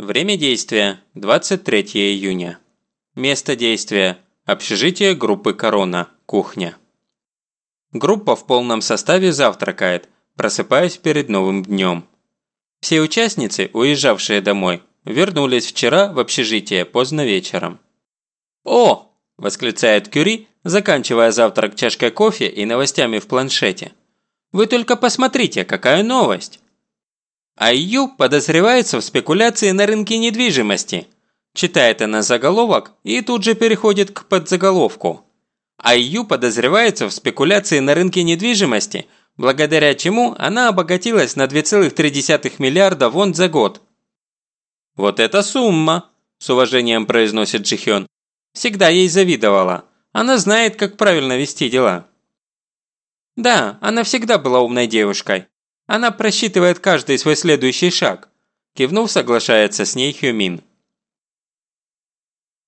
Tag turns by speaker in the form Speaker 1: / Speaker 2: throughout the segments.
Speaker 1: Время действия – 23 июня. Место действия – общежитие группы «Корона», кухня. Группа в полном составе завтракает, просыпаясь перед новым днем. Все участницы, уезжавшие домой, вернулись вчера в общежитие поздно вечером. «О!» – восклицает Кюри, заканчивая завтрак чашкой кофе и новостями в планшете. «Вы только посмотрите, какая новость!» Айю подозревается в спекуляции на рынке недвижимости. Читает она заголовок и тут же переходит к подзаголовку. Айю подозревается в спекуляции на рынке недвижимости, благодаря чему она обогатилась на 2,3 миллиарда вон за год. «Вот эта сумма!» – с уважением произносит Джихён. «Всегда ей завидовала. Она знает, как правильно вести дела». Да, она всегда была умной девушкой. Она просчитывает каждый свой следующий шаг. Кивнув, соглашается с ней Хюмин.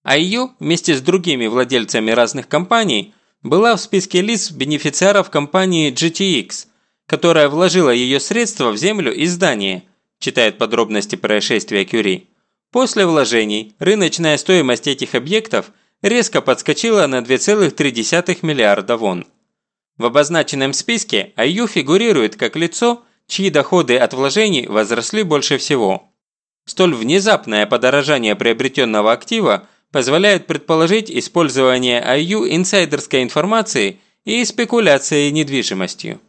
Speaker 1: А вместе с другими владельцами разных компаний, была в списке лиц бенефициаров компании GTX, которая вложила ее средства в землю и здание, читает подробности происшествия Кюри. После вложений рыночная стоимость этих объектов резко подскочила на 2,3 миллиарда вон. В обозначенном списке Аю фигурирует как лицо, чьи доходы от вложений возросли больше всего. Столь внезапное подорожание приобретенного актива позволяет предположить использование IU инсайдерской информации и спекуляции недвижимостью.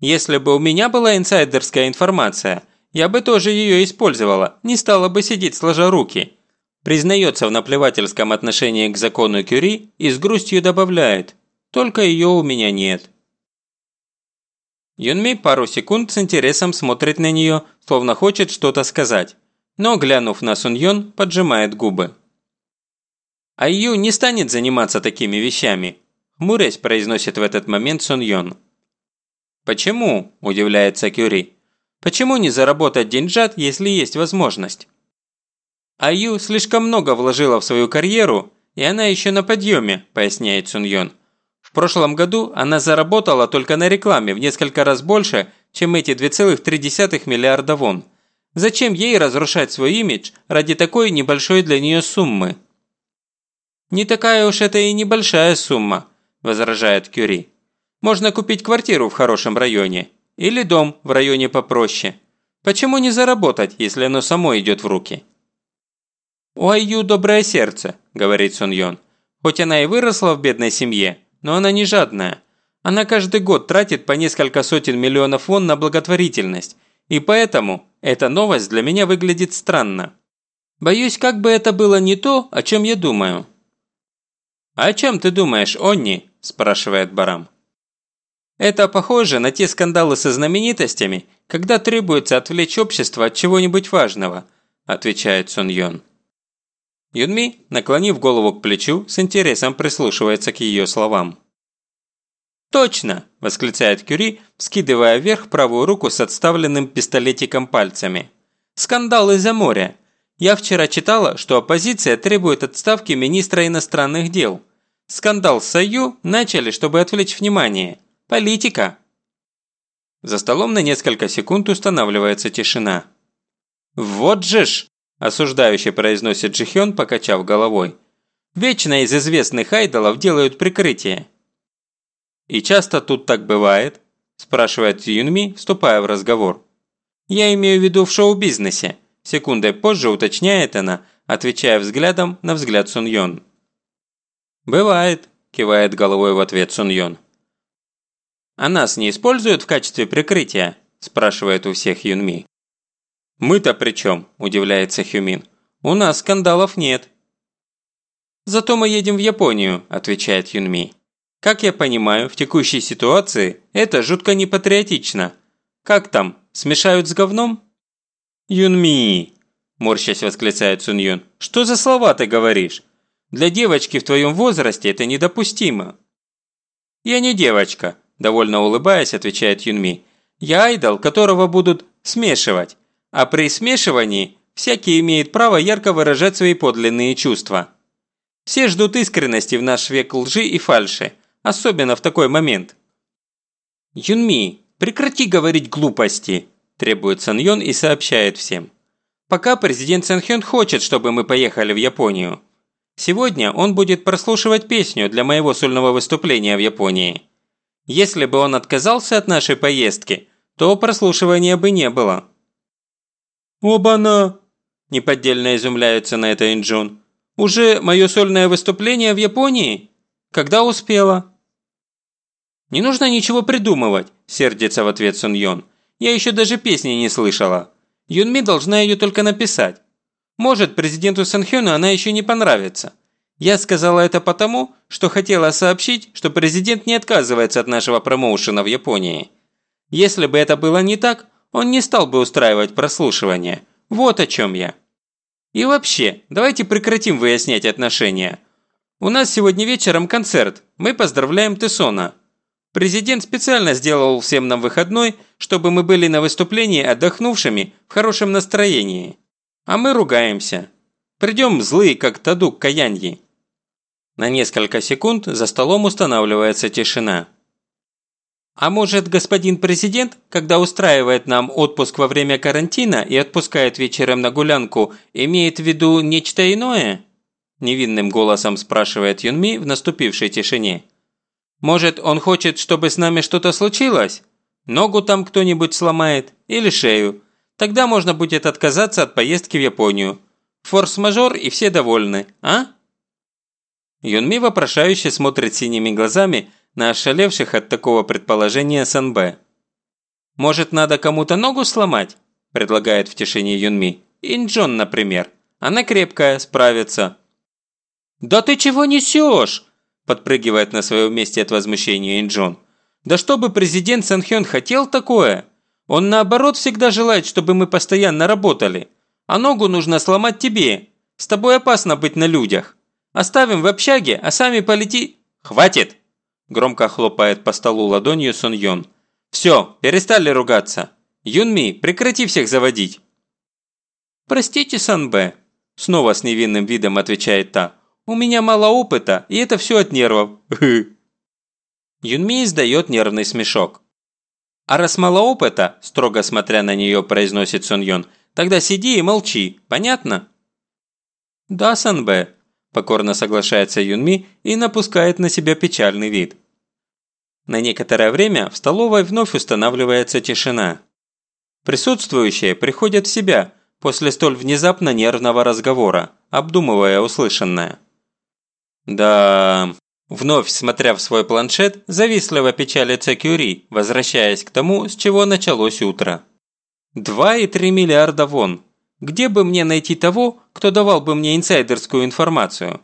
Speaker 1: Если бы у меня была инсайдерская информация, я бы тоже ее использовала, не стала бы сидеть сложа руки. Признается в наплевательском отношении к закону Кюри и с грустью добавляет, только ее у меня нет. Юнми пару секунд с интересом смотрит на нее, словно хочет что-то сказать, но, глянув на Суньон, поджимает губы. Айю не станет заниматься такими вещами, хмурясь произносит в этот момент Суньон. «Почему?» – удивляется Кюри. «Почему не заработать деньжат, если есть возможность?» Аю слишком много вложила в свою карьеру, и она еще на подъеме, поясняет Суньон. В прошлом году она заработала только на рекламе в несколько раз больше, чем эти 2,3 миллиарда вон. Зачем ей разрушать свой имидж ради такой небольшой для нее суммы? «Не такая уж это и небольшая сумма», – возражает Кюри. «Можно купить квартиру в хорошем районе. Или дом в районе попроще. Почему не заработать, если оно само идет в руки?» «У Айю доброе сердце», – говорит Сун Йон. «Хоть она и выросла в бедной семье, но она не жадная. Она каждый год тратит по несколько сотен миллионов вон на благотворительность, и поэтому эта новость для меня выглядит странно. Боюсь, как бы это было не то, о чем я думаю». «А «О чем ты думаешь, Онни?» – спрашивает Барам. Это похоже на те скандалы со знаменитостями, когда требуется отвлечь общество от чего-нибудь важного, отвечает Сун Йон. Юнми, наклонив голову к плечу, с интересом прислушивается к ее словам. «Точно!» – восклицает Кюри, вскидывая вверх правую руку с отставленным пистолетиком пальцами. «Скандал из-за моря. Я вчера читала, что оппозиция требует отставки министра иностранных дел. Скандал с Сою начали, чтобы отвлечь внимание. Политика!» За столом на несколько секунд устанавливается тишина. «Вот же ж!» Осуждающий произносит Джихён, покачав головой. Вечно из известных айдолов делают прикрытие. И часто тут так бывает? спрашивает Юнми, вступая в разговор. Я имею в виду в шоу-бизнесе. Секундой позже уточняет она, отвечая взглядом на взгляд Сун Йон. «Бывает», – кивает головой в ответ Сун Йон. «А нас не используют в качестве прикрытия?» – спрашивает у всех Юнми. «Мы-то при чем?» – удивляется Хюмин. «У нас скандалов нет». «Зато мы едем в Японию», – отвечает Юнми. «Как я понимаю, в текущей ситуации это жутко непатриотично. Как там, смешают с говном?» «Юнми!» – морщась восклицает Сун Юн. «Что за слова ты говоришь? Для девочки в твоем возрасте это недопустимо». «Я не девочка», – довольно улыбаясь, отвечает Юнми. «Я айдол, которого будут смешивать. А при смешивании всякий имеет право ярко выражать свои подлинные чувства. Все ждут искренности в наш век лжи и фальши, особенно в такой момент. «Юнми, прекрати говорить глупости», – требует Саньон и сообщает всем. Пока президент Сэнхён хочет, чтобы мы поехали в Японию. Сегодня он будет прослушивать песню для моего сольного выступления в Японии. Если бы он отказался от нашей поездки, то прослушивания бы не было». «Оба-на!» – неподдельно изумляется на это Инджун. «Уже мое сольное выступление в Японии? Когда успела?» «Не нужно ничего придумывать», – сердится в ответ Сун Йон. «Я еще даже песни не слышала. Юнми должна ее только написать. Может, президенту Санхёну она еще не понравится. Я сказала это потому, что хотела сообщить, что президент не отказывается от нашего промоушена в Японии. Если бы это было не так, он не стал бы устраивать прослушивание. Вот о чем я. И вообще, давайте прекратим выяснять отношения. У нас сегодня вечером концерт, мы поздравляем Тессона. Президент специально сделал всем нам выходной, чтобы мы были на выступлении отдохнувшими, в хорошем настроении. А мы ругаемся. Придем злые, как Тадук Каяньи. На несколько секунд за столом устанавливается тишина. А может, господин президент, когда устраивает нам отпуск во время карантина и отпускает вечером на гулянку, имеет в виду нечто иное? Невинным голосом спрашивает Юнми в наступившей тишине. Может, он хочет, чтобы с нами что-то случилось? Ногу там кто-нибудь сломает? Или шею? Тогда можно будет отказаться от поездки в Японию. Форс-мажор и все довольны, а? Юнми вопрошающе смотрит синими глазами на ошалевших от такого предположения СНБ. «Может, надо кому-то ногу сломать?» – предлагает в тишине Юнми. «Инджон, например. Она крепкая, справится». «Да ты чего несешь?» – подпрыгивает на своем месте от возмущения Инджон. «Да чтобы президент Санхён хотел такое? Он наоборот всегда желает, чтобы мы постоянно работали. А ногу нужно сломать тебе. С тобой опасно быть на людях. Оставим в общаге, а сами полети...» «Хватит!» Громко хлопает по столу ладонью Сон Йон. «Все, перестали ругаться. Юнми, прекрати всех заводить!» «Простите, Санбэ», – снова с невинным видом отвечает та. «У меня мало опыта, и это все от нервов». Юнми издает нервный смешок. «А раз мало опыта», – строго смотря на нее, произносит Сон Йон, – «тогда сиди и молчи, понятно?» «Да, Санбэ», – покорно соглашается Юнми и напускает на себя печальный вид. На некоторое время в столовой вновь устанавливается тишина. Присутствующие приходят в себя после столь внезапно нервного разговора, обдумывая услышанное. Да, вновь смотря в свой планшет, завистливо печалится Кюри, возвращаясь к тому, с чего началось утро. 2,3 миллиарда вон. Где бы мне найти того, кто давал бы мне инсайдерскую информацию?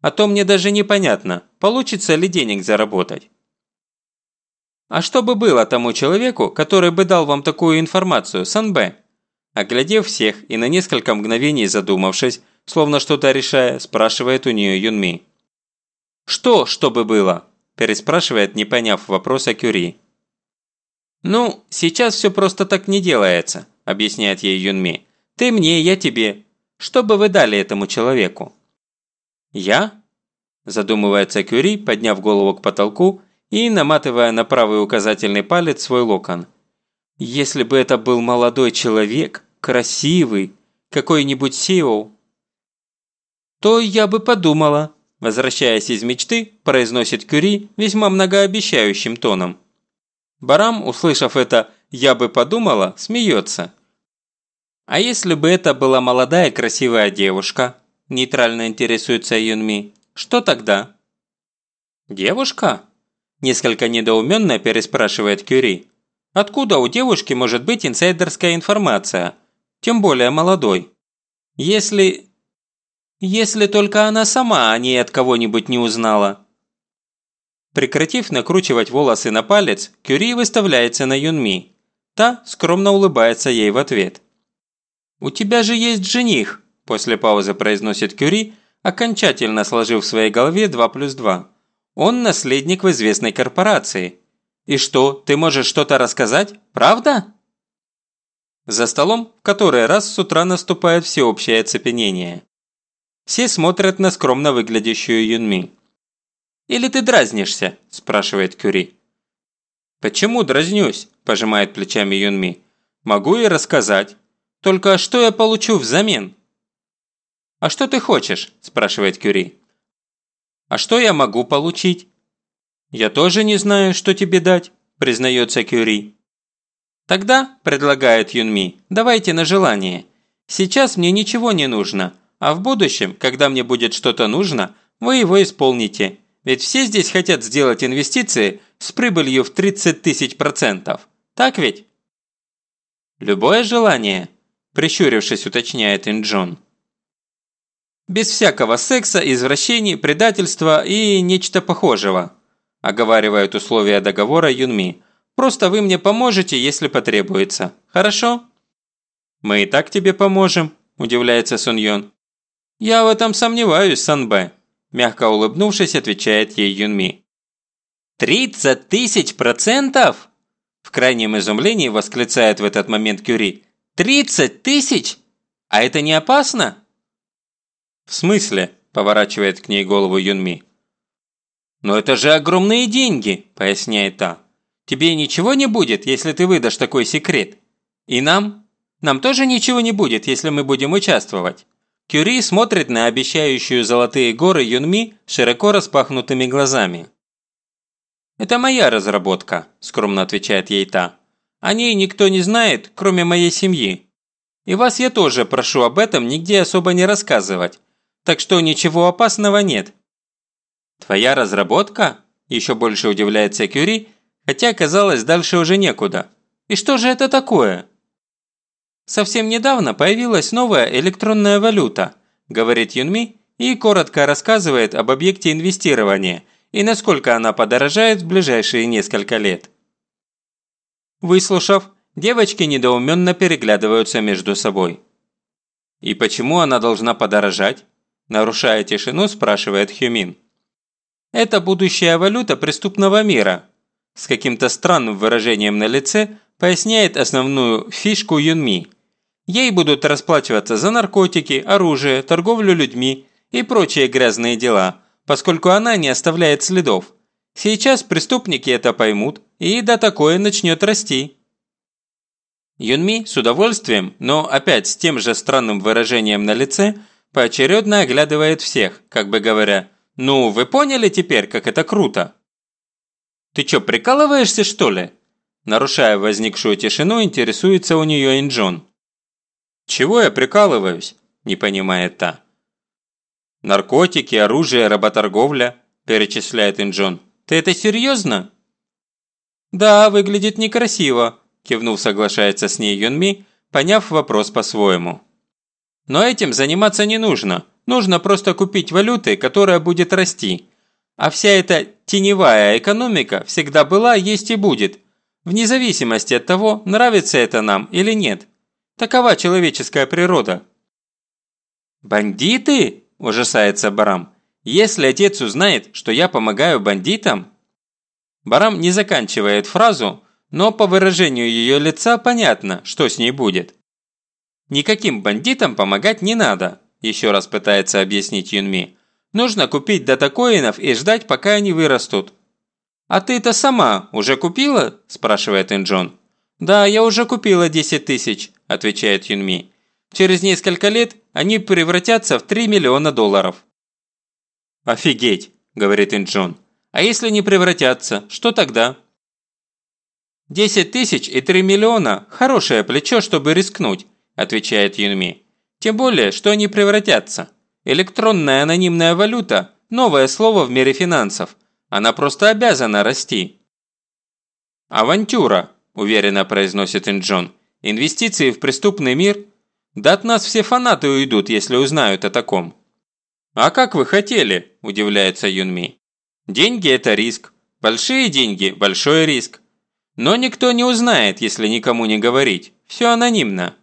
Speaker 1: А то мне даже непонятно, получится ли денег заработать. А что бы было тому человеку, который бы дал вам такую информацию, Санбэ? Оглядев всех и на несколько мгновений задумавшись, словно что-то решая, спрашивает у нее Юнми. «Что, что бы было?» – переспрашивает, не поняв вопроса Кюри. «Ну, сейчас все просто так не делается», – объясняет ей Юнми. «Ты мне, я тебе. Что бы вы дали этому человеку?» «Я?» – задумывается Кюри, подняв голову к потолку и наматывая на правый указательный палец свой локон. «Если бы это был молодой человек, красивый, какой-нибудь Сиоу, то я бы подумала», возвращаясь из мечты, произносит Кюри весьма многообещающим тоном. Барам, услышав это «я бы подумала», смеется. «А если бы это была молодая красивая девушка?» нейтрально интересуется Юнми. «Что тогда?» «Девушка?» Несколько недоуменно переспрашивает Кюри. Откуда у девушки может быть инсайдерская информация? Тем более молодой. Если... Если только она сама о ней от кого-нибудь не узнала. Прекратив накручивать волосы на палец, Кюри выставляется на Юнми. Та скромно улыбается ей в ответ. «У тебя же есть жених», – после паузы произносит Кюри, окончательно сложив в своей голове 2 плюс 2. Он наследник в известной корпорации. И что, ты можешь что-то рассказать? Правда?» За столом в который раз с утра наступает всеобщее оцепенение. Все смотрят на скромно выглядящую Юнми. «Или ты дразнишься?» – спрашивает Кюри. «Почему дразнюсь?» – пожимает плечами Юнми. «Могу и рассказать. Только что я получу взамен?» «А что ты хочешь?» – спрашивает Кюри. «А что я могу получить?» «Я тоже не знаю, что тебе дать», – признается Кюри. «Тогда», – предлагает Юнми, – «давайте на желание. Сейчас мне ничего не нужно, а в будущем, когда мне будет что-то нужно, вы его исполните. Ведь все здесь хотят сделать инвестиции с прибылью в 30 тысяч процентов. Так ведь?» «Любое желание», – прищурившись, уточняет Инджон. Без всякого секса, извращений, предательства и нечто похожего. Оговаривают условия договора Юнми. Просто вы мне поможете, если потребуется. Хорошо? Мы и так тебе поможем, удивляется Сун. Я в этом сомневаюсь, Санбэ. Мягко улыбнувшись, отвечает ей Юнми. «Тридцать тысяч процентов?» В крайнем изумлении восклицает в этот момент Кюри. «Тридцать тысяч? А это не опасно?» «В смысле?» – поворачивает к ней голову Юнми. «Но это же огромные деньги!» – поясняет та. «Тебе ничего не будет, если ты выдашь такой секрет? И нам? Нам тоже ничего не будет, если мы будем участвовать?» Кюри смотрит на обещающую золотые горы Юнми широко распахнутыми глазами. «Это моя разработка», – скромно отвечает ей та. «О ней никто не знает, кроме моей семьи. И вас я тоже прошу об этом нигде особо не рассказывать, так что ничего опасного нет». «Твоя разработка?» – еще больше удивляется Кюри, хотя, казалось, дальше уже некуда. «И что же это такое?» «Совсем недавно появилась новая электронная валюта», – говорит Юнми и коротко рассказывает об объекте инвестирования и насколько она подорожает в ближайшие несколько лет. Выслушав, девочки недоуменно переглядываются между собой. «И почему она должна подорожать?» Нарушая тишину, спрашивает Хюмин. «Это будущая валюта преступного мира», с каким-то странным выражением на лице поясняет основную фишку Юнми. Ей будут расплачиваться за наркотики, оружие, торговлю людьми и прочие грязные дела, поскольку она не оставляет следов. Сейчас преступники это поймут, и да такое начнет расти. Юнми с удовольствием, но опять с тем же странным выражением на лице – поочередно оглядывает всех, как бы говоря, «Ну, вы поняли теперь, как это круто?» «Ты чё, прикалываешься, что ли?» Нарушая возникшую тишину, интересуется у нее Инджон. «Чего я прикалываюсь?» – не понимает та. «Наркотики, оружие, работорговля», – перечисляет Инджон. «Ты это серьезно?» «Да, выглядит некрасиво», – кивнув соглашается с ней Юнми, поняв вопрос по-своему. Но этим заниматься не нужно. Нужно просто купить валюты, которая будет расти. А вся эта теневая экономика всегда была, есть и будет. Вне зависимости от того, нравится это нам или нет. Такова человеческая природа. «Бандиты?» – ужасается Барам. «Если отец узнает, что я помогаю бандитам?» Барам не заканчивает фразу, но по выражению ее лица понятно, что с ней будет. Никаким бандитам помогать не надо, еще раз пытается объяснить Юнми. Нужно купить датакоинов и ждать, пока они вырастут. «А ты-то сама уже купила?» – спрашивает Инджон. «Да, я уже купила 10 тысяч», – отвечает Юнми. «Через несколько лет они превратятся в 3 миллиона долларов». «Офигеть», – говорит Инджон. «А если не превратятся, что тогда?» «10 тысяч и 3 миллиона – хорошее плечо, чтобы рискнуть отвечает Юнми. Тем более, что они превратятся. Электронная анонимная валюта – новое слово в мире финансов. Она просто обязана расти. «Авантюра», – уверенно произносит Инджон. «Инвестиции в преступный мир? Да от нас все фанаты уйдут, если узнают о таком». «А как вы хотели?» – удивляется Юнми. «Деньги – это риск. Большие деньги – большой риск. Но никто не узнает, если никому не говорить. Все анонимно».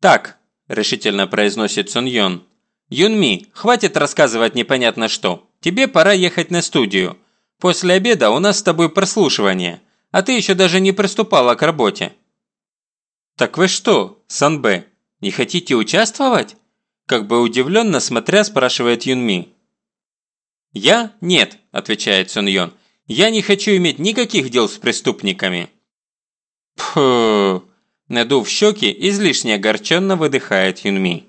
Speaker 1: «Так», – решительно произносит Сон Йон. «Юнми, хватит рассказывать непонятно что. Тебе пора ехать на студию. После обеда у нас с тобой прослушивание, а ты еще даже не приступала к работе». «Так вы что, Санбэ, не хотите участвовать?» Как бы удивленно смотря, спрашивает Юнми. «Я? Нет», – отвечает Сон Йон. «Я не хочу иметь никаких дел с преступниками». «Пф, Надув щеки, излишне огорченно выдыхает Юнми.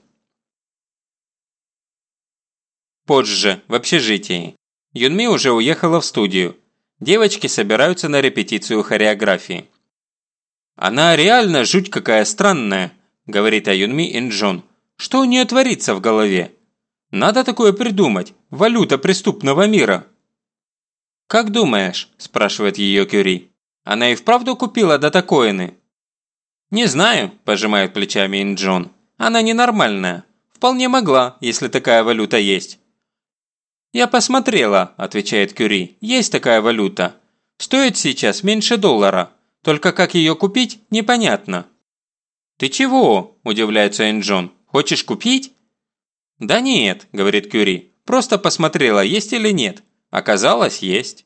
Speaker 1: Позже, в общежитии. Юнми уже уехала в студию. Девочки собираются на репетицию хореографии. «Она реально жуть какая странная», – говорит о Юнми Инджон. «Что у нее творится в голове? Надо такое придумать. Валюта преступного мира». «Как думаешь?» – спрашивает ее Кюри. «Она и вправду купила датакоины?» «Не знаю», – пожимает плечами Инджон. «Она ненормальная. Вполне могла, если такая валюта есть. «Я посмотрела», – отвечает Кюри. «Есть такая валюта. Стоит сейчас меньше доллара. Только как ее купить, непонятно». «Ты чего?» – удивляется Энджон. «Хочешь купить?» «Да нет», – говорит Кюри. «Просто посмотрела, есть или нет. Оказалось, есть».